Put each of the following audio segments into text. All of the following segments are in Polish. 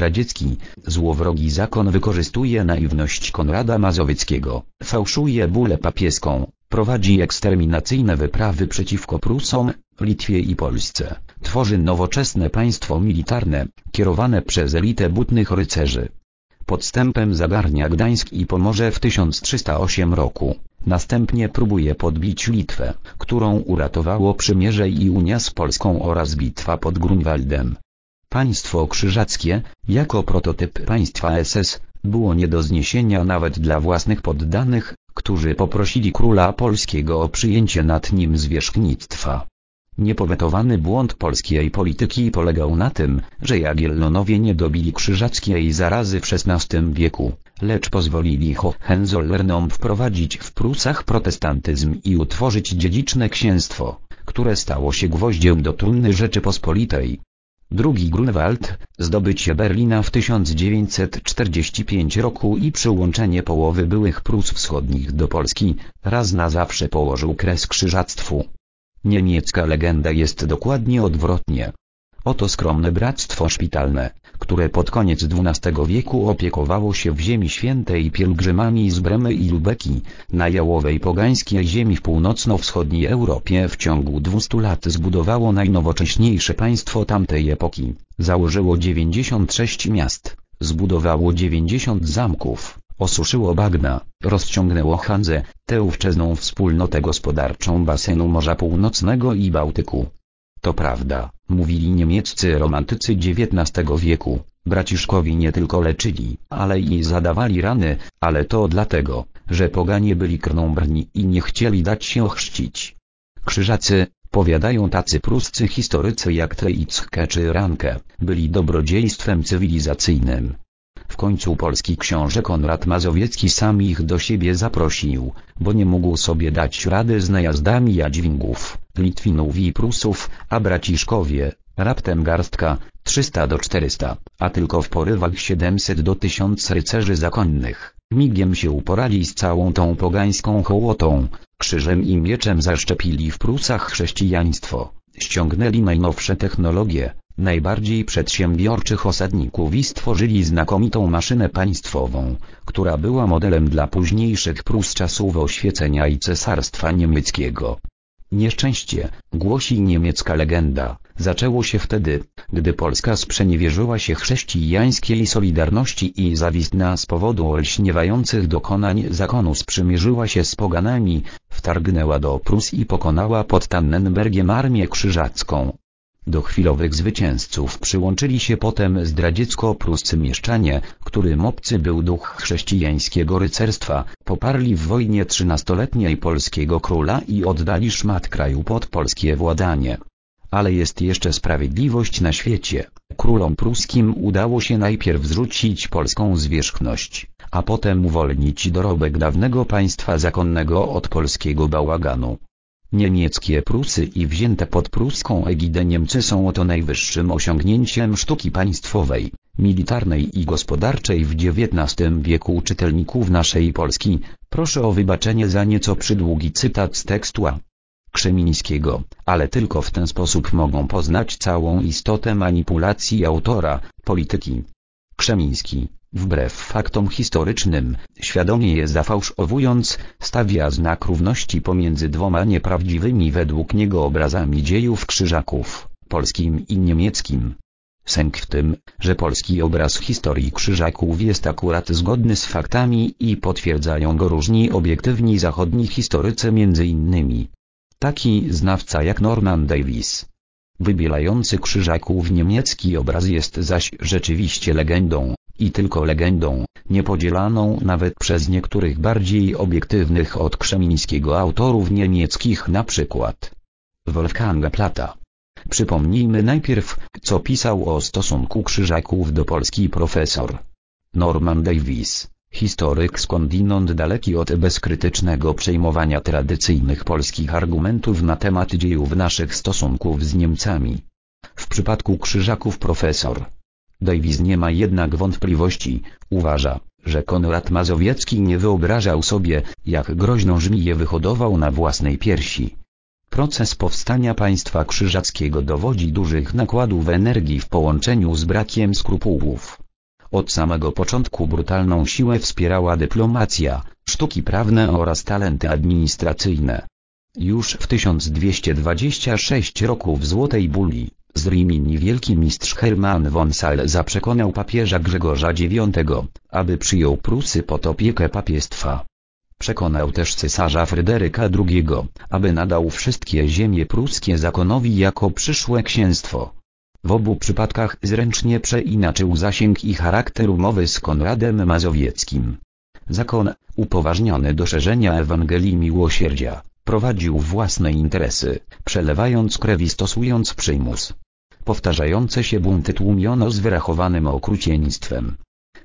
zdradziecki, złowrogi zakon wykorzystuje naiwność Konrada Mazowieckiego, fałszuje bólę papieską, prowadzi eksterminacyjne wyprawy przeciwko Prusom, Litwie i Polsce, tworzy nowoczesne państwo militarne, kierowane przez elitę butnych rycerzy. Podstępem zagarnia Gdańsk i Pomorze w 1308 roku. Następnie próbuje podbić Litwę, którą uratowało przymierze i Unia z Polską oraz bitwa pod Grunwaldem. Państwo krzyżackie, jako prototyp państwa SS, było nie do zniesienia nawet dla własnych poddanych, którzy poprosili króla polskiego o przyjęcie nad nim zwierzchnictwa. Niepowetowany błąd polskiej polityki polegał na tym, że Jagiellonowie nie dobili krzyżackiej zarazy w XVI wieku, lecz pozwolili Hohenzollernom wprowadzić w Prusach protestantyzm i utworzyć dziedziczne księstwo, które stało się gwoździem do trumny Rzeczypospolitej. Drugi Grunwald, zdobycie Berlina w 1945 roku i przyłączenie połowy byłych Prus wschodnich do Polski, raz na zawsze położył kres krzyżactwu. Niemiecka legenda jest dokładnie odwrotnie. Oto skromne bractwo szpitalne, które pod koniec XII wieku opiekowało się w Ziemi Świętej pielgrzymami z Bremy i Lubeki, na jałowej pogańskiej ziemi w północno-wschodniej Europie w ciągu 200 lat zbudowało najnowocześniejsze państwo tamtej epoki, założyło 96 miast, zbudowało 90 zamków, osuszyło bagna, rozciągnęło Hanzę, tę ówczesną wspólnotę gospodarczą basenu Morza Północnego i Bałtyku. To prawda, mówili niemieccy romantycy XIX wieku, braciszkowi nie tylko leczyli, ale i zadawali rany, ale to dlatego, że poganie byli krnąbrni i nie chcieli dać się chrzcić. Krzyżacy, powiadają tacy pruscy historycy jak Treitzke czy Ranke, byli dobrodziejstwem cywilizacyjnym. W końcu polski książę Konrad Mazowiecki sam ich do siebie zaprosił, bo nie mógł sobie dać rady z najazdami Jadźwingów, Litwinów i Prusów, a braciszkowie, raptem garstka, 300 do 400, a tylko w porywach 700 do 1000 rycerzy zakonnych, migiem się uporali z całą tą pogańską hołotą, krzyżem i mieczem zaszczepili w Prusach chrześcijaństwo, ściągnęli najnowsze technologie, najbardziej przedsiębiorczych osadników i stworzyli znakomitą maszynę państwową, która była modelem dla późniejszych Prus czasów oświecenia i cesarstwa niemieckiego. Nieszczęście, głosi niemiecka legenda, zaczęło się wtedy, gdy Polska sprzeniewierzyła się chrześcijańskiej solidarności i zawistna z powodu olśniewających dokonań zakonu sprzymierzyła się z poganami, wtargnęła do Prus i pokonała pod Tannenbergiem armię krzyżacką. Do chwilowych zwycięzców przyłączyli się potem zdradziecko-pruscy mieszczanie, którym obcy był duch chrześcijańskiego rycerstwa, poparli w wojnie trzynastoletniej polskiego króla i oddali szmat kraju pod polskie władanie. Ale jest jeszcze sprawiedliwość na świecie. Królom pruskim udało się najpierw zrzucić polską zwierzchność, a potem uwolnić dorobek dawnego państwa zakonnego od polskiego bałaganu. Niemieckie Prusy i wzięte pod pruską egidę Niemcy są oto najwyższym osiągnięciem sztuki państwowej, militarnej i gospodarczej w XIX wieku czytelników naszej Polski. Proszę o wybaczenie za nieco przydługi cytat z tekstu A. Krzemińskiego, ale tylko w ten sposób mogą poznać całą istotę manipulacji autora, polityki. Krzemiński wbrew faktom historycznym, świadomie je zafałszowując, stawia znak równości pomiędzy dwoma nieprawdziwymi według niego obrazami dziejów krzyżaków, polskim i niemieckim. Sęk w tym, że polski obraz historii krzyżaków jest akurat zgodny z faktami i potwierdzają go różni obiektywni zachodni historycy między innymi. Taki znawca jak Norman Davis. Wybielający krzyżaków niemiecki obraz jest zaś rzeczywiście legendą, i tylko legendą, niepodzielaną nawet przez niektórych bardziej obiektywnych od Krzemińskiego autorów niemieckich na przykład Wolfganga Plata. Przypomnijmy najpierw, co pisał o stosunku krzyżaków do Polski profesor Norman Davis, historyk skądinąd daleki od bezkrytycznego przejmowania tradycyjnych polskich argumentów na temat dziejów naszych stosunków z Niemcami. W przypadku krzyżaków profesor Davis nie ma jednak wątpliwości, uważa, że Konrad Mazowiecki nie wyobrażał sobie, jak groźną żmiję wyhodował na własnej piersi. Proces powstania państwa krzyżackiego dowodzi dużych nakładów energii w połączeniu z brakiem skrupułów. Od samego początku brutalną siłę wspierała dyplomacja, sztuki prawne oraz talenty administracyjne. Już w 1226 roku w Złotej Buli, z Rimini wielki mistrz Hermann von Salza przekonał papieża Grzegorza IX, aby przyjął Prusy pod opiekę papiestwa. Przekonał też cesarza Fryderyka II, aby nadał wszystkie ziemie pruskie zakonowi jako przyszłe księstwo. W obu przypadkach zręcznie przeinaczył zasięg i charakter umowy z Konradem Mazowieckim. Zakon, upoważniony do szerzenia Ewangelii Miłosierdzia, prowadził własne interesy, przelewając krew i stosując przymus. Powtarzające się bunty tłumiono z wyrachowanym okrucieństwem.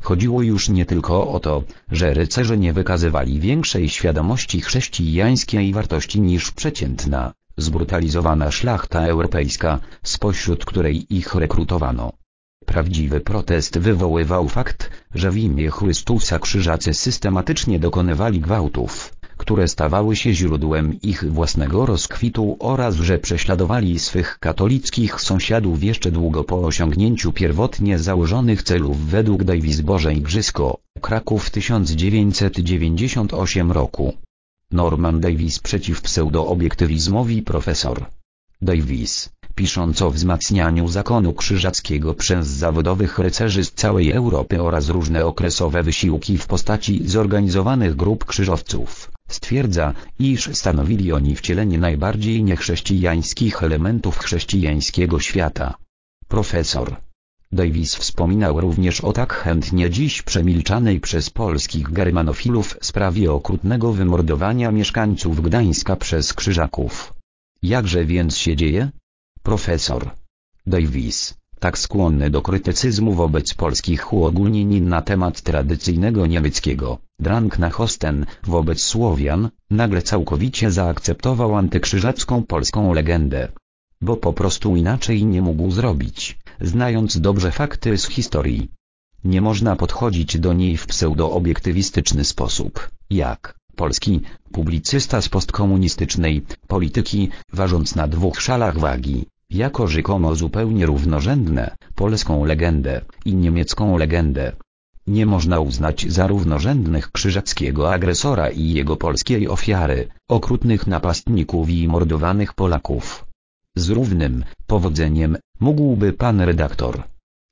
Chodziło już nie tylko o to, że rycerze nie wykazywali większej świadomości chrześcijańskiej wartości niż przeciętna, zbrutalizowana szlachta europejska, spośród której ich rekrutowano. Prawdziwy protest wywoływał fakt, że w imię Chrystusa krzyżacy systematycznie dokonywali gwałtów, które stawały się źródłem ich własnego rozkwitu oraz że prześladowali swych katolickich sąsiadów jeszcze długo po osiągnięciu pierwotnie założonych celów według Davis Boże Igrzysko, Kraków 1998 roku. Norman Davis przeciw pseudo-obiektywizmowi profesor. Davis, pisząc o wzmacnianiu zakonu krzyżackiego przez zawodowych rycerzy z całej Europy oraz różne okresowe wysiłki w postaci zorganizowanych grup krzyżowców, stwierdza, iż stanowili oni wcielenie najbardziej niechrześcijańskich elementów chrześcijańskiego świata. Profesor Davis wspominał również o tak chętnie dziś przemilczanej przez polskich germanofilów sprawie okrutnego wymordowania mieszkańców Gdańska przez krzyżaków. Jakże więc się dzieje? Profesor Davis, tak skłonny do krytycyzmu wobec polskich uogólnień na temat tradycyjnego niemieckiego, drang na hosten, wobec Słowian, nagle całkowicie zaakceptował antykrzyżacką polską legendę. Bo po prostu inaczej nie mógł zrobić znając dobrze fakty z historii. Nie można podchodzić do niej w pseudo-obiektywistyczny sposób, jak polski publicysta z postkomunistycznej polityki, ważąc na dwóch szalach wagi, jako rzekomo zupełnie równorzędne, polską legendę i niemiecką legendę. Nie można uznać za równorzędnych krzyżackiego agresora i jego polskiej ofiary, okrutnych napastników i mordowanych Polaków. Z równym powodzeniem mógłby pan redaktor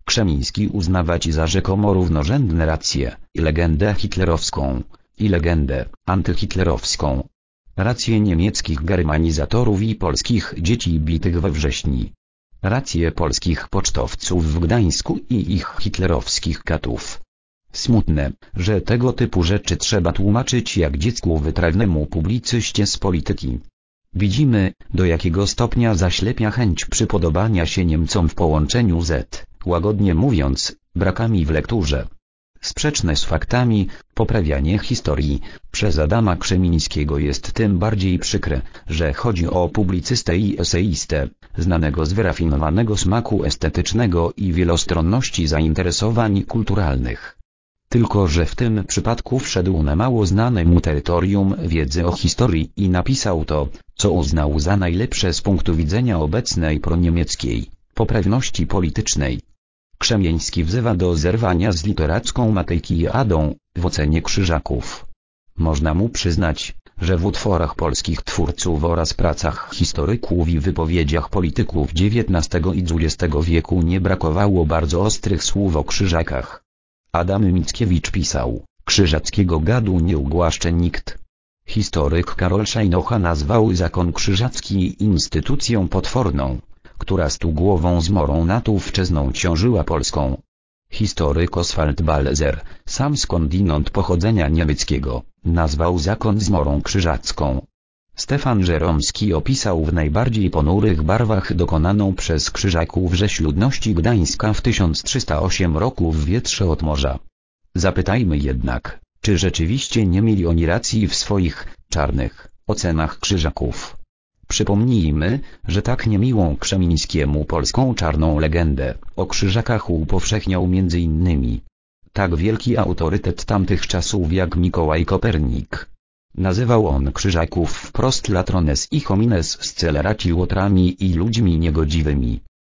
Krzemiński uznawać za rzekomo równorzędne racje i legendę hitlerowską i legendę antyhitlerowską. Racje niemieckich germanizatorów i polskich dzieci bitych we wrześni. Racje polskich pocztowców w Gdańsku i ich hitlerowskich katów. Smutne, że tego typu rzeczy trzeba tłumaczyć jak dziecku wytrawnemu publicyście z polityki. Widzimy, do jakiego stopnia zaślepia chęć przypodobania się Niemcom w połączeniu z, łagodnie mówiąc, brakami w lekturze. Sprzeczne z faktami, poprawianie historii, przez Adama Krzemińskiego jest tym bardziej przykre, że chodzi o publicystę i eseistę, znanego z wyrafinowanego smaku estetycznego i wielostronności zainteresowań kulturalnych. Tylko że w tym przypadku wszedł na mało znane mu terytorium wiedzy o historii i napisał to, co uznał za najlepsze z punktu widzenia obecnej proniemieckiej poprawności politycznej. Krzemieński wzywa do zerwania z literacką Matejkiadą, w ocenie krzyżaków. Można mu przyznać, że w utworach polskich twórców oraz pracach historyków i wypowiedziach polityków XIX i XX wieku nie brakowało bardzo ostrych słów o krzyżakach. Adam Mickiewicz pisał, krzyżackiego gadu nie ugłaszcze nikt. Historyk Karol Szajnocha nazwał zakon krzyżacki instytucją potworną, która stułgłową zmorą na tą wczesną ciążyła Polską. Historyk Oswald Balzer, sam skądinąd pochodzenia niemieckiego, nazwał zakon zmorą krzyżacką. Stefan Żeromski opisał w najbardziej ponurych barwach dokonaną przez krzyżaków rzeź ludności Gdańska w 1308 roku w wietrze od morza. Zapytajmy jednak, czy rzeczywiście nie mieli oni racji w swoich, czarnych, ocenach krzyżaków. Przypomnijmy, że tak niemiłą Krzemińskiemu polską czarną legendę o krzyżakach upowszechniał m.in. tak wielki autorytet tamtych czasów jak Mikołaj Kopernik. Nazywał on krzyżaków wprost latrones i homines sceleraci łotrami i ludźmi niegodziwymi.